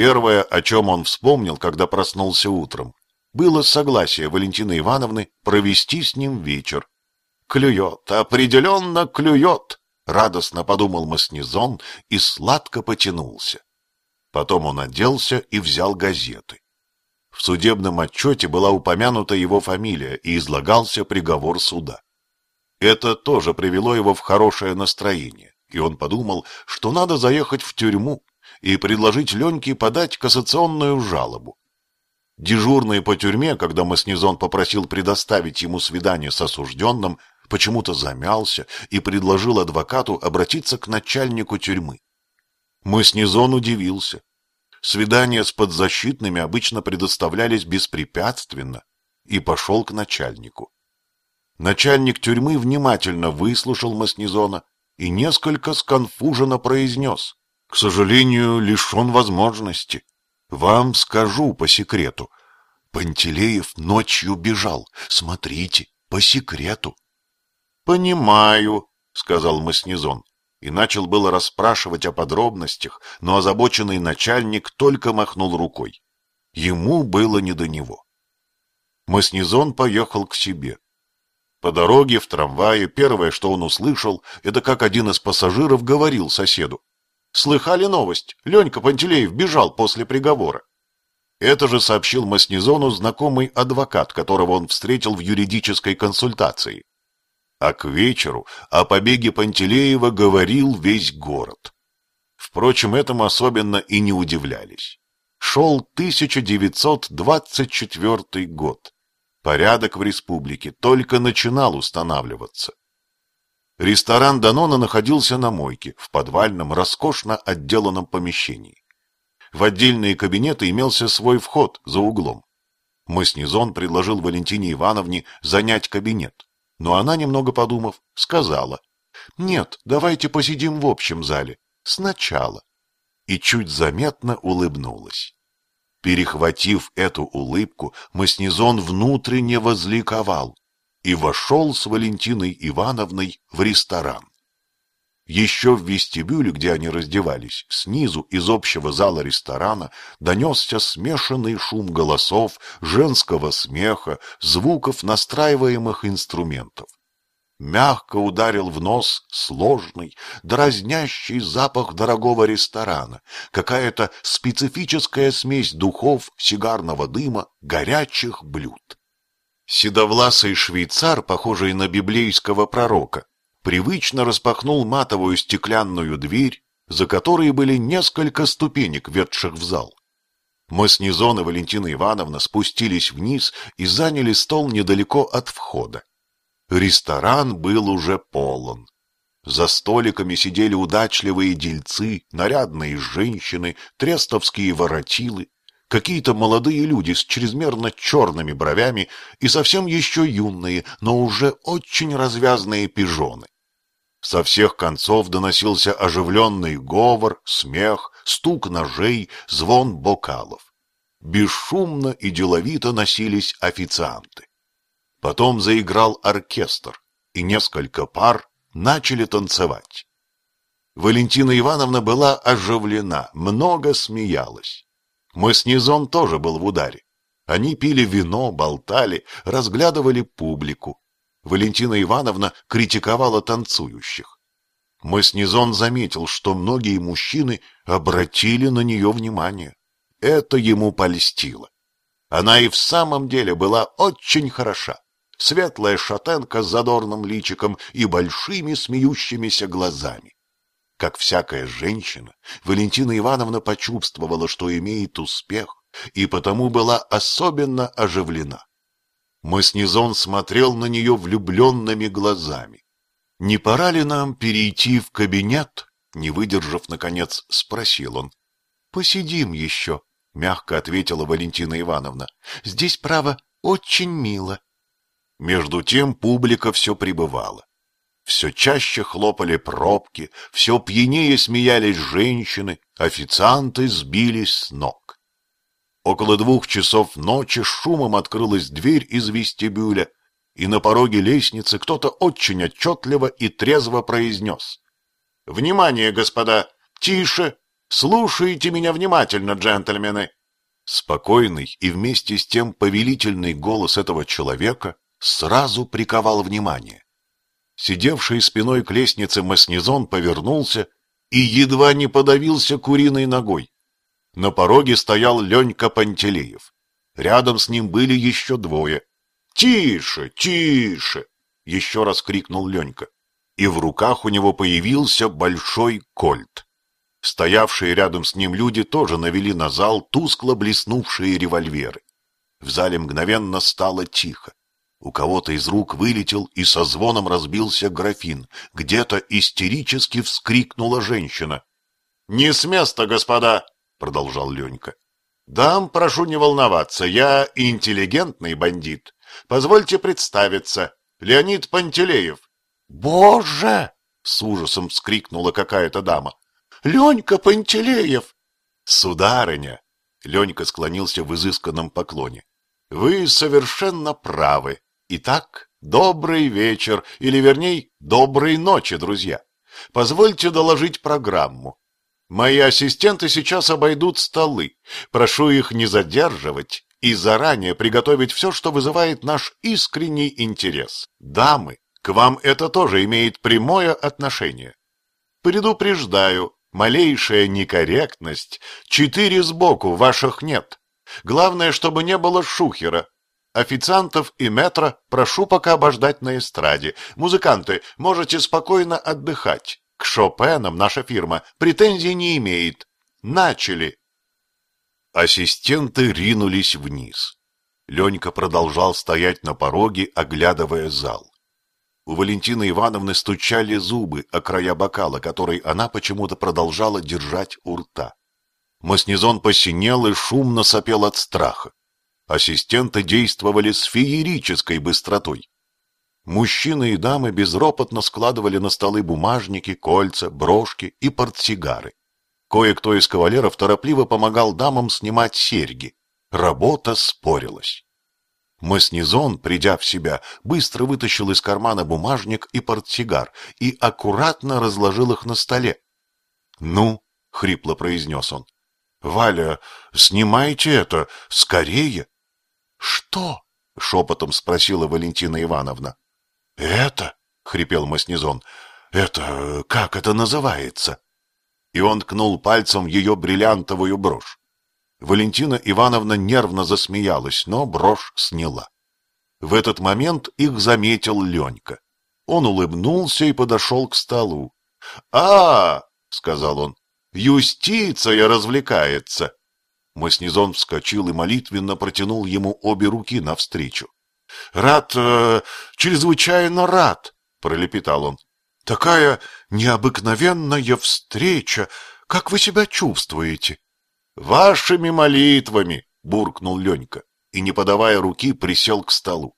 Первое, о чем он вспомнил, когда проснулся утром, было согласие Валентины Ивановны провести с ним вечер. «Клюет, определенно клюет!» — радостно подумал Маснезон и сладко потянулся. Потом он оделся и взял газеты. В судебном отчете была упомянута его фамилия и излагался приговор суда. Это тоже привело его в хорошее настроение, и он подумал, что надо заехать в тюрьму и предложить Леньке подать кассационную жалобу. Дежурный по тюрьме, когда Маснезон попросил предоставить ему свидание с осужденным, почему-то замялся и предложил адвокату обратиться к начальнику тюрьмы. Маснезон удивился. Свидания с подзащитными обычно предоставлялись беспрепятственно и пошел к начальнику. Начальник тюрьмы внимательно выслушал Маснезона и несколько сконфуженно произнес. К сожалению, лишен возможности. Вам скажу по секрету. Пантелеев ночью бежал. Смотрите, по секрету. Понимаю, сказал Маснезон и начал было расспрашивать о подробностях, но озабоченный начальник только махнул рукой. Ему было не до него. Маснезон поехал к себе. По дороге в трамвае первое, что он услышал, это как один из пассажиров говорил соседу. Слыхали новость? Ленька Пантелеев бежал после приговора. Это же сообщил Маснезону знакомый адвокат, которого он встретил в юридической консультации. А к вечеру о побеге Пантелеева говорил весь город. Впрочем, этому особенно и не удивлялись. Шел 1924 год. Порядок в республике только начинал устанавливаться. Ресторан Данона находился на мойке, в подвальном, роскошно отделанном помещении. В отдельные кабинеты имелся свой вход за углом. Мыснезон предложил Валентине Ивановне занять кабинет, но она, немного подумав, сказала, «Нет, давайте посидим в общем зале, сначала». И чуть заметно улыбнулась. Перехватив эту улыбку, Маснезон внутренне возликовал и вошел с Валентиной Ивановной в ресторан. Еще в вестибюле, где они раздевались, снизу из общего зала ресторана донесся смешанный шум голосов, женского смеха, звуков настраиваемых инструментов. Мягко ударил в нос сложный, дразнящий запах дорогого ресторана, какая-то специфическая смесь духов, сигарного дыма, горячих блюд. Седовласый швейцар, похожий на библейского пророка, привычно распахнул матовую стеклянную дверь, за которой были несколько ступенек, ведших в зал. Мы с Низон и Валентина Ивановна спустились вниз и заняли стол недалеко от входа. Ресторан был уже полон. За столиками сидели удачливые дельцы, нарядные женщины, трестовские воротилы, какие-то молодые люди с чрезмерно черными бровями и совсем еще юные, но уже очень развязные пижоны. Со всех концов доносился оживленный говор, смех, стук ножей, звон бокалов. Бесшумно и деловито носились официанты. Потом заиграл оркестр, и несколько пар начали танцевать. Валентина Ивановна была оживлена, много смеялась. Мы с Низон тоже был в ударе. Они пили вино, болтали, разглядывали публику. Валентина Ивановна критиковала танцующих. Мы с Низон заметил, что многие мужчины обратили на нее внимание. Это ему польстило. Она и в самом деле была очень хороша. Светлая шатенка с задорным личиком и большими смеющимися глазами. Как всякая женщина, Валентина Ивановна почувствовала, что имеет успех, и потому была особенно оживлена. Маснезон смотрел на нее влюбленными глазами. «Не пора ли нам перейти в кабинет?» Не выдержав, наконец, спросил он. «Посидим еще», — мягко ответила Валентина Ивановна. «Здесь, право, очень мило». Между тем публика все прибывала. Все чаще хлопали пробки, все пьянее смеялись женщины, официанты сбились с ног. Около двух часов ночи шумом открылась дверь из вестибюля, и на пороге лестницы кто-то очень отчетливо и трезво произнес. «Внимание, господа! Тише! Слушайте меня внимательно, джентльмены. Спокойный и вместе с тем повелительный голос этого человека сразу приковал внимание. Сидевший спиной к лестнице Маснезон повернулся и едва не подавился куриной ногой. На пороге стоял Ленька Пантелеев. Рядом с ним были еще двое. «Тише, тише!» — еще раз крикнул Ленька. И в руках у него появился большой кольт. Стоявшие рядом с ним люди тоже навели на зал тускло блеснувшие револьверы. В зале мгновенно стало тихо. У кого-то из рук вылетел и со звоном разбился графин. Где-то истерически вскрикнула женщина. — Не с места, господа! — продолжал Ленька. — Дам, прошу не волноваться, я интеллигентный бандит. Позвольте представиться. Леонид Пантелеев. — Боже! — с ужасом вскрикнула какая-то дама. Ленька Пантелеев! Сударыня! Ленька склонился в изысканном поклоне. Вы совершенно правы. Итак, добрый вечер, или вернее, доброй ночи, друзья. Позвольте доложить программу. Мои ассистенты сейчас обойдут столы. Прошу их не задерживать и заранее приготовить все, что вызывает наш искренний интерес. Дамы, к вам это тоже имеет прямое отношение. Предупреждаю, Малейшая некорректность. Четыре сбоку, ваших нет. Главное, чтобы не было шухера. Официантов и метро прошу пока обождать на эстраде. Музыканты, можете спокойно отдыхать. К Шопенам наша фирма претензий не имеет. Начали. Ассистенты ринулись вниз. Ленька продолжал стоять на пороге, оглядывая зал. У Валентины Ивановны стучали зубы о края бокала, который она почему-то продолжала держать у рта. Маснезон посинел и шумно сопел от страха. Ассистенты действовали с феерической быстротой. Мужчины и дамы безропотно складывали на столы бумажники, кольца, брошки и портсигары. Кое-кто из кавалеров торопливо помогал дамам снимать серьги. Работа спорилась. Маснезон, придя в себя, быстро вытащил из кармана бумажник и портсигар и аккуратно разложил их на столе. — Ну, — хрипло произнес он, — Валя, снимайте это, скорее. — Что? — шепотом спросила Валентина Ивановна. — Это, — хрипел Маснезон, — это, как это называется? И он ткнул пальцем ее бриллиантовую брошь. Валентина Ивановна нервно засмеялась, но брошь сняла. В этот момент их заметил Ленька. Он улыбнулся и подошел к столу. «А, -а — сказал он, — юстиция развлекается. Маснезон вскочил и молитвенно протянул ему обе руки навстречу. — Рад, э, чрезвычайно рад, — пролепетал он. — Такая необыкновенная встреча. Как вы себя чувствуете? — Вашими молитвами, буркнул Ленька и, не подавая руки, присел к столу.